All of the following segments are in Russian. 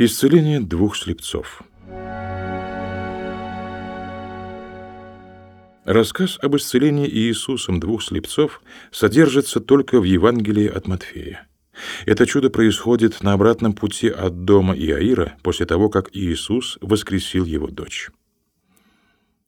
Исцеление двух слепцов. Рассказ об исцелении Иисусом двух слепцов содержится только в Евангелии от Матфея. Это чудо происходит на обратном пути от дома Иаира после того, как Иисус воскресил его дочь.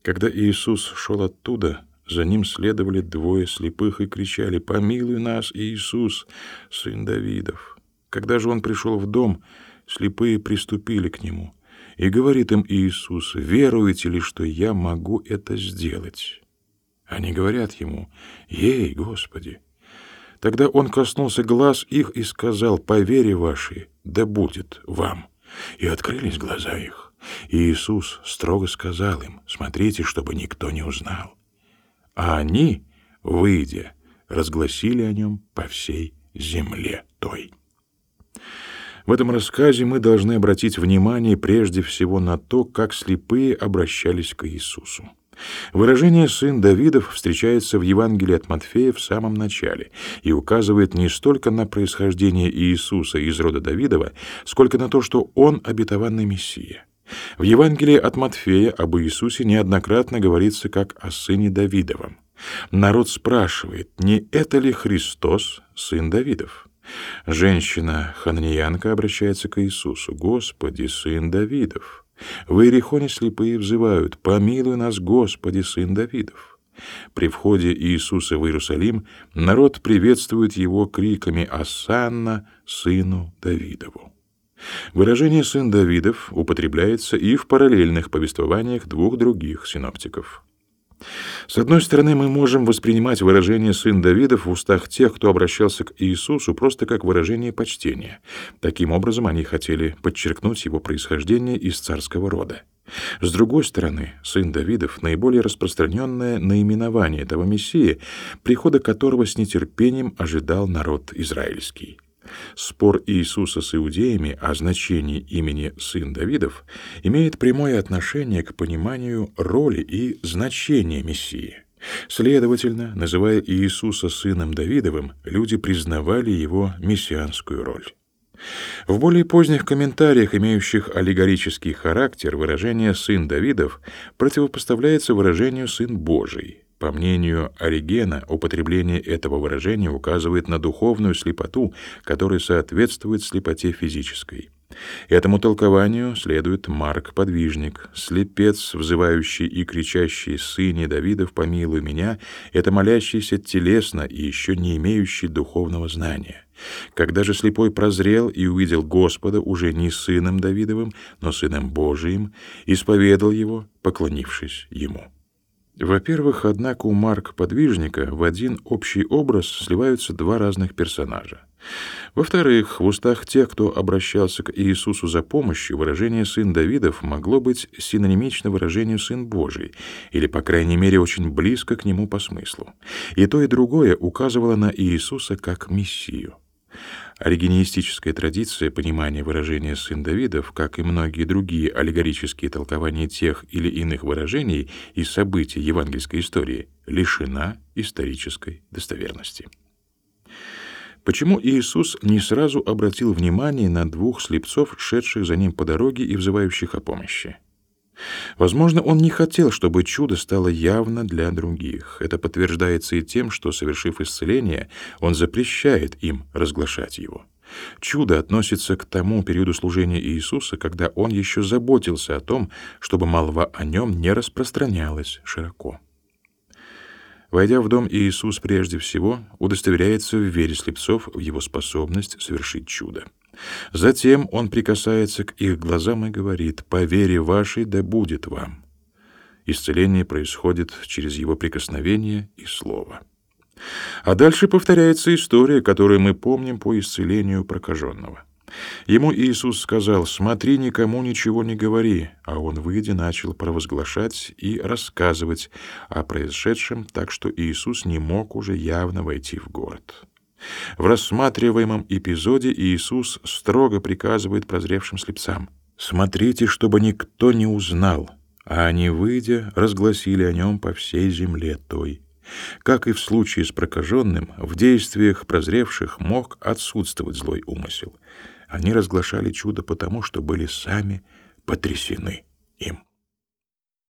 Когда Иисус шел оттуда, за ним следовали двое слепых и кричали «Помилуй нас, Иисус, сын Давидов!» Когда же он пришел в дом, слепые приступили к нему. И говорит им Иисус, «Веруете ли, что я могу это сделать?» Они говорят ему, «Ей, Господи!» Тогда он коснулся глаз их и сказал, «По вере вашей, да будет вам». И открылись глаза их. И Иисус строго сказал им, «Смотрите, чтобы никто не узнал». А они, выйдя, разгласили о нем по всей земле. В этом рассказе мы должны обратить внимание прежде всего на то, как слепые обращались к Иисусу. Выражение «сын Давидов» встречается в Евангелии от Матфея в самом начале и указывает не столько на происхождение Иисуса из рода Давидова, сколько на то, что он обетованный Мессия. В Евангелии от Матфея об Иисусе неоднократно говорится как о сыне Давидовом. Народ спрашивает, не это ли Христос, сын Давидов? Женщина Хананьянка обращается к Иисусу. «Господи, сын Давидов!» В Иерихоне слепые взывают «Помилуй нас, Господи, сын Давидов!» При входе Иисуса в Иерусалим народ приветствует его криками «Асанна, сыну Давидову!» Выражение «сын Давидов» употребляется и в параллельных повествованиях двух других синоптиков. С одной стороны, мы можем воспринимать выражение «сын Давидов» в устах тех, кто обращался к Иисусу, просто как выражение почтения. Таким образом, они хотели подчеркнуть его происхождение из царского рода. С другой стороны, сын Давидов — наиболее распространенное наименование этого Мессии, прихода которого с нетерпением ожидал народ израильский. Спор Иисуса с иудеями о значении имени «сын Давидов» имеет прямое отношение к пониманию роли и значения Мессии. Следовательно, называя Иисуса сыном Давидовым, люди признавали его мессианскую роль. В более поздних комментариях, имеющих аллегорический характер, выражение «сын Давидов» противопоставляется выражению «сын Божий», по мнению Оригена, употребление этого выражения указывает на духовную слепоту, которая соответствует слепоте физической. Этому толкованию следует Марк Подвижник. Слепец, взывающий и кричащий «Сыне Давидов, помилуй меня», это молящийся телесно и еще не имеющий духовного знания. Когда же слепой прозрел и увидел Господа уже не сыном Давидовым, но сыном Божиим, исповедал его, поклонившись ему. Во-первых, однако у Марк-подвижника в один общий образ сливаются два разных персонажа. Во-вторых, в устах тех, кто обращался к Иисусу за помощью, выражение «сын Давидов» могло быть синонимично выражению «сын Божий», или, по крайней мере, очень близко к нему по смыслу. И то, и другое указывало на Иисуса как Мессию. Оригинистическая традиция понимания выражения «сын Давидов», как и многие другие аллегорические толкования тех или иных выражений и событий евангельской истории, лишена исторической достоверности. Почему Иисус не сразу обратил внимание на двух слепцов, шедших за ним по дороге и взывающих о помощи? Возможно, он не хотел, чтобы чудо стало явно для других. Это подтверждается и тем, что, совершив исцеление, он запрещает им разглашать его. Чудо относится к тому периоду служения Иисуса, когда он еще заботился о том, чтобы молва о нем не распространялась широко. Войдя в дом, Иисус прежде всего удостоверяется в вере слепцов в его способность совершить чудо. Затем он прикасается к их глазам и говорит «По вере вашей да будет вам». Исцеление происходит через его прикосновение и слово. А дальше повторяется история, которую мы помним по исцелению прокаженного. Ему Иисус сказал, «Смотри, никому ничего не говори», а он, выйдя, начал провозглашать и рассказывать о происшедшем, так что Иисус не мог уже явно войти в город. В рассматриваемом эпизоде Иисус строго приказывает прозревшим слепцам «Смотрите, чтобы никто не узнал», а они, выйдя, разгласили о нем по всей земле той. Как и в случае с прокаженным, в действиях прозревших мог отсутствовать злой умысел. Они разглашали чудо потому, что были сами потрясены им.